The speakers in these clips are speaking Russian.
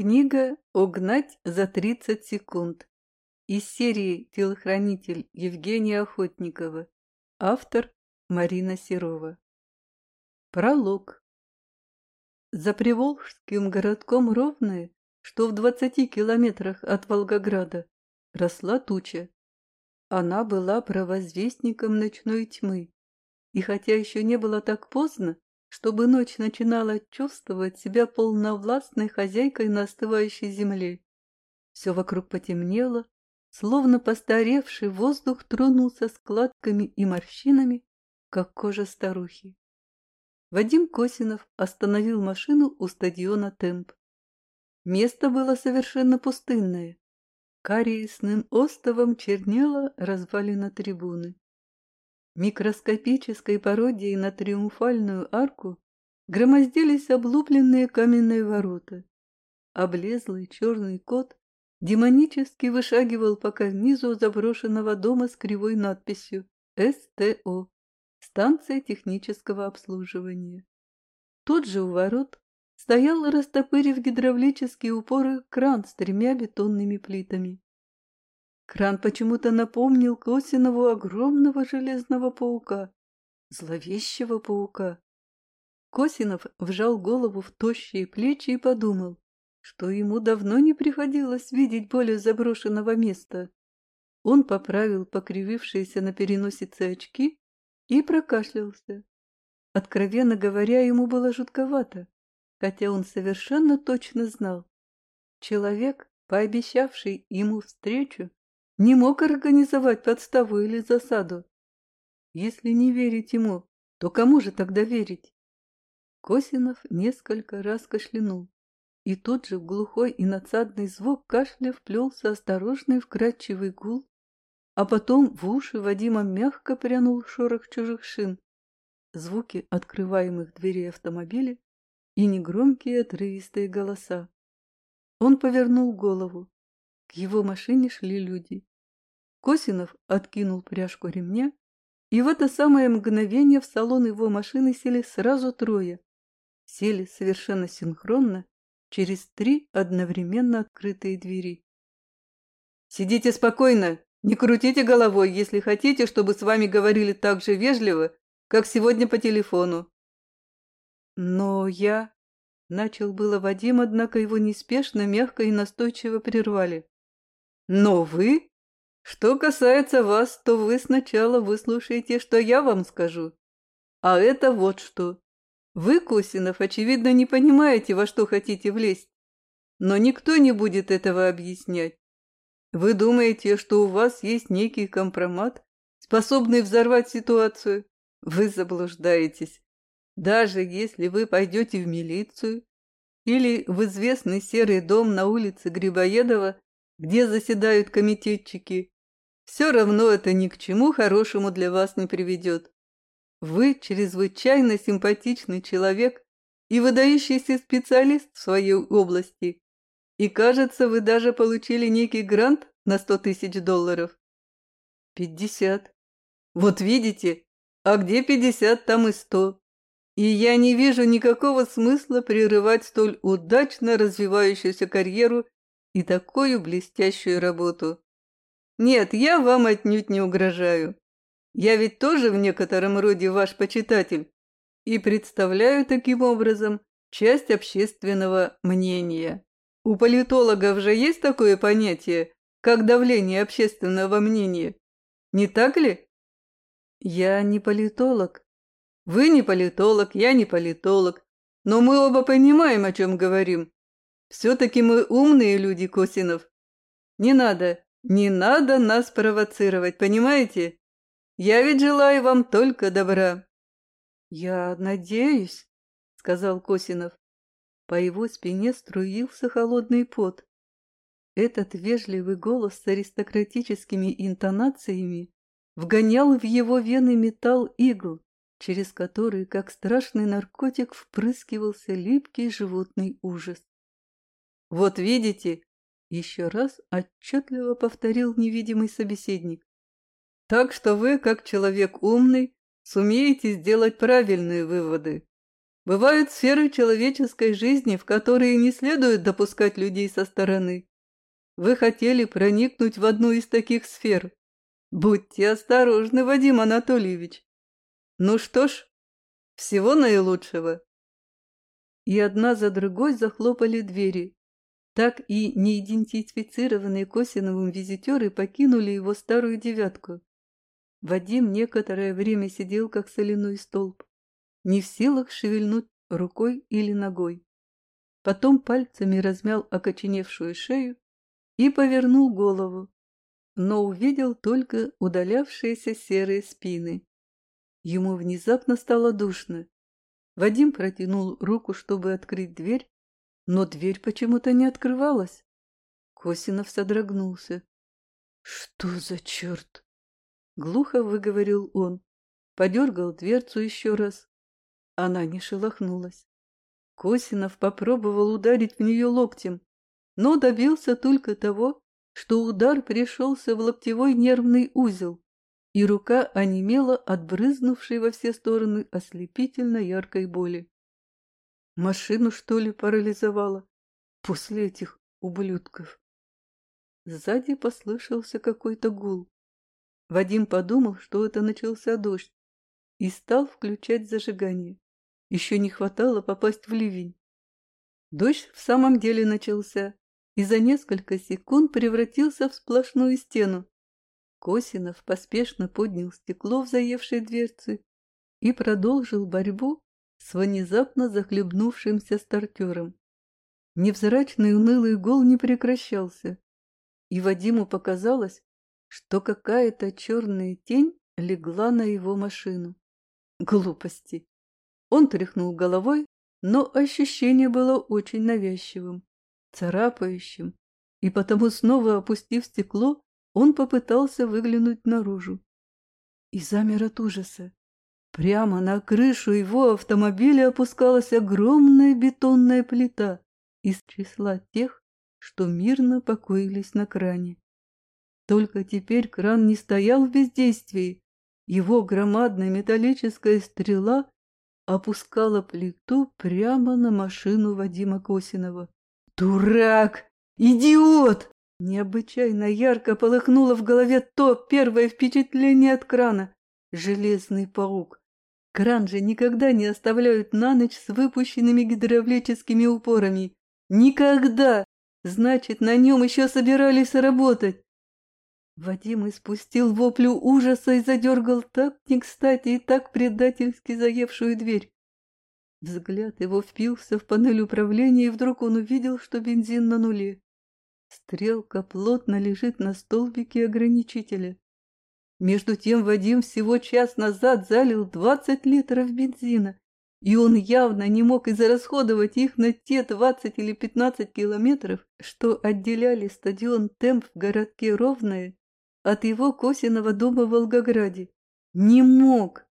Книга «Угнать за 30 секунд» из серии «Телохранитель» Евгения Охотникова. Автор Марина Серова. Пролог. За Приволжским городком Ровное, что в 20 километрах от Волгограда, росла туча. Она была провозвестником ночной тьмы. И хотя еще не было так поздно, чтобы ночь начинала чувствовать себя полновластной хозяйкой на остывающей земле. Все вокруг потемнело, словно постаревший воздух тронулся складками и морщинами, как кожа старухи. Вадим Косинов остановил машину у стадиона «Темп». Место было совершенно пустынное. Кариесным остовом чернела развалина трибуны. Микроскопической пародией на триумфальную арку громоздились облупленные каменные ворота. Облезлый черный кот демонически вышагивал по карнизу заброшенного дома с кривой надписью «СТО» – станция технического обслуживания. Тут же у ворот стоял, растопырив гидравлические упоры, кран с тремя бетонными плитами. Кран почему-то напомнил Косинову огромного железного паука, зловещего паука. Косинов вжал голову в тощие плечи и подумал, что ему давно не приходилось видеть более заброшенного места. Он поправил покривившиеся на переносице очки и прокашлялся. Откровенно говоря, ему было жутковато, хотя он совершенно точно знал. Человек, пообещавший ему встречу, не мог организовать подставу или засаду. Если не верить ему, то кому же тогда верить? Косинов несколько раз кашлянул, и тут же в глухой и надсадный звук кашля вплелся осторожный вкрадчивый гул, а потом в уши Вадима мягко прянул шорох чужих шин, звуки открываемых дверей автомобиля и негромкие отрывистые голоса. Он повернул голову. К его машине шли люди. Косинов откинул пряжку ремня, и в это самое мгновение в салон его машины сели сразу трое. Сели совершенно синхронно через три одновременно открытые двери. «Сидите спокойно, не крутите головой, если хотите, чтобы с вами говорили так же вежливо, как сегодня по телефону». «Но я...» — начал было Вадим, однако его неспешно, мягко и настойчиво прервали. «Но вы...» Что касается вас, то вы сначала выслушаете, что я вам скажу. А это вот что. Вы, Косинов, очевидно, не понимаете, во что хотите влезть. Но никто не будет этого объяснять. Вы думаете, что у вас есть некий компромат, способный взорвать ситуацию? Вы заблуждаетесь. Даже если вы пойдете в милицию или в известный серый дом на улице Грибоедова где заседают комитетчики, все равно это ни к чему хорошему для вас не приведет. Вы чрезвычайно симпатичный человек и выдающийся специалист в своей области. И, кажется, вы даже получили некий грант на сто тысяч долларов. Пятьдесят. Вот видите, а где пятьдесят, там и сто. И я не вижу никакого смысла прерывать столь удачно развивающуюся карьеру и такую блестящую работу. Нет, я вам отнюдь не угрожаю. Я ведь тоже в некотором роде ваш почитатель и представляю таким образом часть общественного мнения. У политологов же есть такое понятие, как давление общественного мнения. Не так ли? Я не политолог. Вы не политолог, я не политолог. Но мы оба понимаем, о чем говорим. Все-таки мы умные люди, Косинов. Не надо, не надо нас провоцировать, понимаете? Я ведь желаю вам только добра. Я надеюсь, сказал Косинов. По его спине струился холодный пот. Этот вежливый голос с аристократическими интонациями вгонял в его вены металл игл, через который, как страшный наркотик, впрыскивался липкий животный ужас. «Вот видите!» — еще раз отчетливо повторил невидимый собеседник. «Так что вы, как человек умный, сумеете сделать правильные выводы. Бывают сферы человеческой жизни, в которые не следует допускать людей со стороны. Вы хотели проникнуть в одну из таких сфер. Будьте осторожны, Вадим Анатольевич. Ну что ж, всего наилучшего. И одна за другой захлопали двери. Так и неидентифицированные Косиновым визитеры покинули его старую девятку. Вадим некоторое время сидел, как соляной столб, не в силах шевельнуть рукой или ногой. Потом пальцами размял окоченевшую шею и повернул голову, но увидел только удалявшиеся серые спины. Ему внезапно стало душно. Вадим протянул руку, чтобы открыть дверь, но дверь почему-то не открывалась. Косинов содрогнулся. «Что за черт?» Глухо выговорил он. Подергал дверцу еще раз. Она не шелохнулась. Косинов попробовал ударить в нее локтем, но добился только того, что удар пришелся в локтевой нервный узел, и рука онемела от брызнувшей во все стороны ослепительно яркой боли. Машину, что ли, парализовала после этих ублюдков? Сзади послышался какой-то гул. Вадим подумал, что это начался дождь, и стал включать зажигание. Еще не хватало попасть в ливень. Дождь в самом деле начался, и за несколько секунд превратился в сплошную стену. Косинов поспешно поднял стекло в заевшей дверцы и продолжил борьбу с внезапно захлебнувшимся стартером. Невзрачный унылый гол не прекращался, и Вадиму показалось, что какая-то черная тень легла на его машину. Глупости. Он тряхнул головой, но ощущение было очень навязчивым, царапающим, и потому, снова опустив стекло, он попытался выглянуть наружу. И замер от ужаса. Прямо на крышу его автомобиля опускалась огромная бетонная плита из числа тех, что мирно покоились на кране. Только теперь кран не стоял в бездействии. Его громадная металлическая стрела опускала плиту прямо на машину Вадима Косинова. «Дурак! Идиот!» Необычайно ярко полыхнуло в голове то первое впечатление от крана. Железный паук. Кран же никогда не оставляют на ночь с выпущенными гидравлическими упорами. Никогда! Значит, на нем еще собирались работать. Вадим испустил воплю ужаса и задергал так не кстати и так предательски заевшую дверь. Взгляд его впился в панель управления, и вдруг он увидел, что бензин на нуле. Стрелка плотно лежит на столбике ограничителя. Между тем Вадим всего час назад залил 20 литров бензина, и он явно не мог израсходовать их на те 20 или 15 километров, что отделяли стадион Темп в городке Ровное от его Косиного дома в Волгограде. Не мог.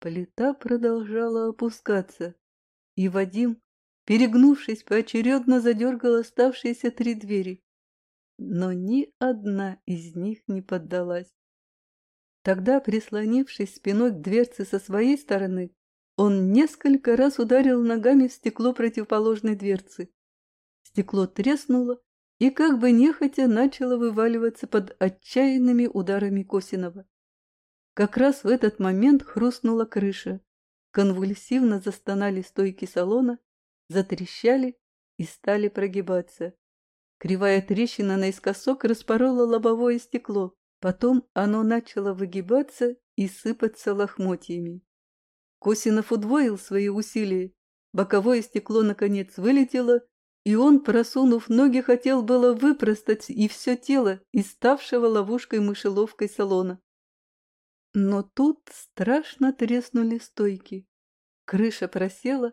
Плита продолжала опускаться, и Вадим, перегнувшись, поочередно задергал оставшиеся три двери. Но ни одна из них не поддалась. Тогда, прислонившись спиной к дверце со своей стороны, он несколько раз ударил ногами в стекло противоположной дверцы. Стекло треснуло, и как бы нехотя начала вываливаться под отчаянными ударами Косинова. Как раз в этот момент хрустнула крыша, конвульсивно застонали стойки салона, затрещали и стали прогибаться. Кривая трещина наискосок распорола лобовое стекло, потом оно начало выгибаться и сыпаться лохмотьями. Косинов удвоил свои усилия, боковое стекло наконец вылетело и он, просунув ноги, хотел было выпростать и все тело из ставшего ловушкой мышеловкой салона. Но тут страшно треснули стойки. Крыша просела,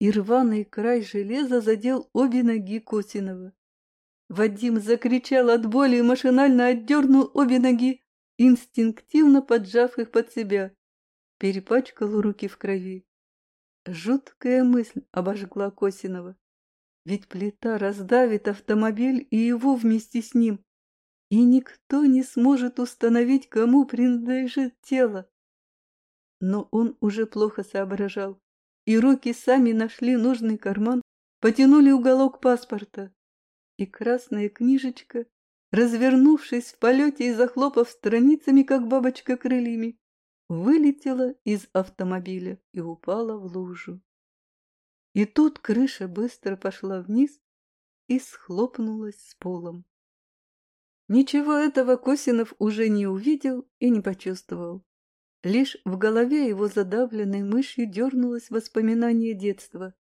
и рваный край железа задел обе ноги Косинова. Вадим закричал от боли и машинально отдернул обе ноги, инстинктивно поджав их под себя. Перепачкал руки в крови. Жуткая мысль обожгла Косинова. Ведь плита раздавит автомобиль и его вместе с ним, и никто не сможет установить, кому принадлежит тело. Но он уже плохо соображал, и руки сами нашли нужный карман, потянули уголок паспорта. И красная книжечка, развернувшись в полете и захлопав страницами, как бабочка крыльями, вылетела из автомобиля и упала в лужу. И тут крыша быстро пошла вниз и схлопнулась с полом. Ничего этого Косинов уже не увидел и не почувствовал. Лишь в голове его задавленной мышью дернулось воспоминание детства.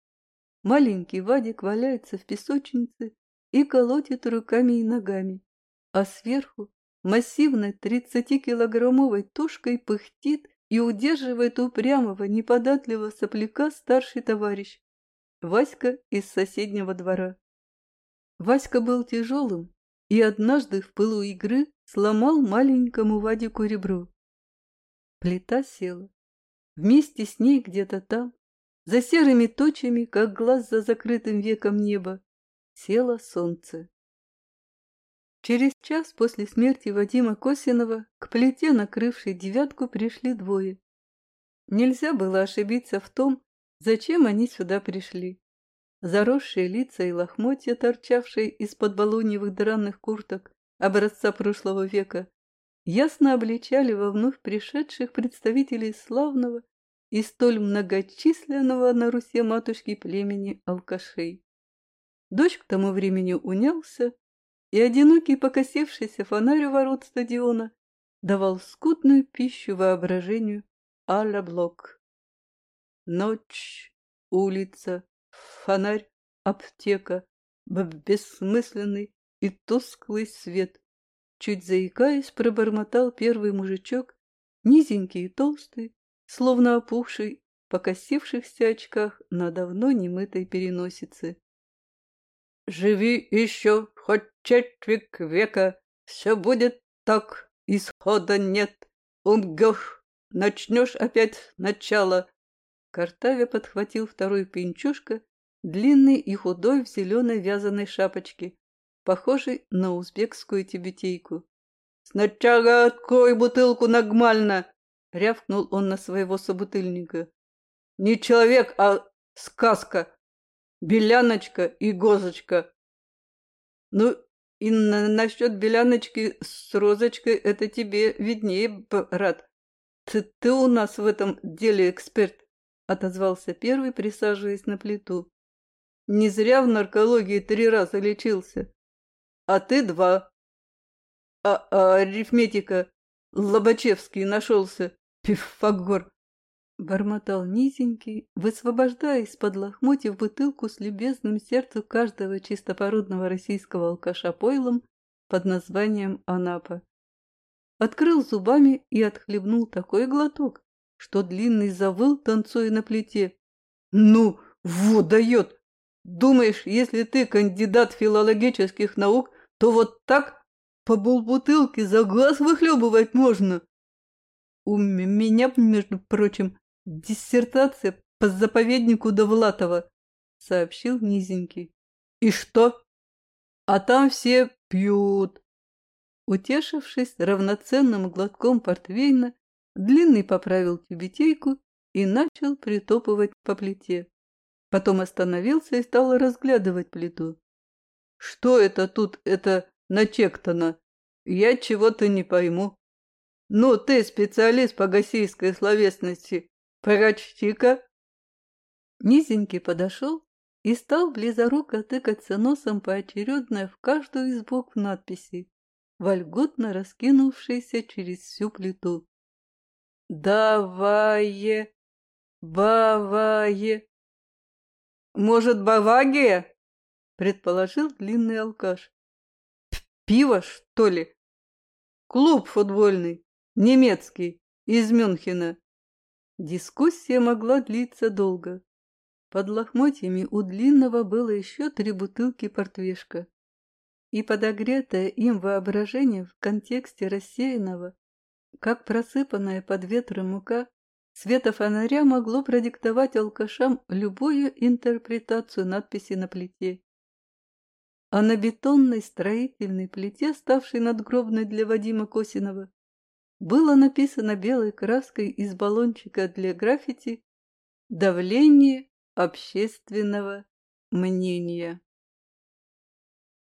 Маленький Вадик валяется в песочнице и колотит руками и ногами, а сверху массивной тридцатикилограммовой тушкой пыхтит и удерживает упрямого, неподатливого сопляка старший товарищ, Васька из соседнего двора. Васька был тяжелым и однажды в пылу игры сломал маленькому Вадику ребро. Плита села. Вместе с ней где-то там, за серыми точами, как глаз за закрытым веком неба, село солнце. Через час после смерти Вадима Косинова к плите, накрывшей девятку, пришли двое. Нельзя было ошибиться в том, зачем они сюда пришли. Заросшие лица и лохмотья, торчавшие из-под балоньевых дранных курток образца прошлого века, ясно обличали во вновь пришедших представителей славного и столь многочисленного на Руси матушки племени алкашей. Дождь к тому времени унялся, и одинокий покосившийся фонарь у ворот стадиона давал скудную пищу воображению а Блок. Ночь, улица, фонарь, аптека, бессмысленный и тусклый свет, Чуть заикаясь, пробормотал первый мужичок, низенький и толстый, словно опухший, покосившихся очках на давно немытой переносице. «Живи еще хоть четверть века, все будет так, исхода нет. Умгешь, начнешь опять начало». Картавя подхватил второй пинчушка, длинный и худой в зеленой вязаной шапочке, похожий на узбекскую тибетейку. «Сначала открой бутылку нагмально!» — рявкнул он на своего собутыльника. «Не человек, а сказка! Беляночка и Гозочка!» «Ну, и на насчет беляночки с розочкой это тебе виднее, брат. Ты, ты у нас в этом деле эксперт», — отозвался первый, присаживаясь на плиту. «Не зря в наркологии три раза лечился а ты два. А, а арифметика Лобачевский нашелся, Пифагор. Бормотал низенький, высвобождая из-под лохмотьев бутылку с любезным сердцем каждого чистопородного российского алкаша пойлом под названием Анапа. Открыл зубами и отхлебнул такой глоток, что длинный завыл, танцуя на плите. «Ну, вот дает! Думаешь, если ты кандидат филологических наук, то вот так по полбутылки за глаз выхлебывать можно. У меня, между прочим, диссертация по заповеднику Довлатова, сообщил низенький. И что? А там все пьют. Утешившись равноценным глотком портвейна, Длинный поправил тюбетейку и начал притопывать по плите. Потом остановился и стал разглядывать плиту. Что это тут, это начектано? Я чего-то не пойму. Ну, ты специалист по гасийской словесности. Прочти-ка. Низенький подошел и стал близоруко тыкаться носом поочередно в каждую из букв надписи, вольготно раскинувшейся через всю плиту. «Давае, бавае». «Может, Бавагия?» предположил длинный алкаш. Пиво, что ли? Клуб футбольный, немецкий, из Мюнхена. Дискуссия могла длиться долго. Под лохмотьями у длинного было еще три бутылки портвешка. И подогретое им воображение в контексте рассеянного, как просыпанная под ветром мука, света фонаря могло продиктовать алкашам любую интерпретацию надписи на плите а на бетонной строительной плите, ставшей надгробной для Вадима Косинова, было написано белой краской из баллончика для граффити Давление общественного мнения.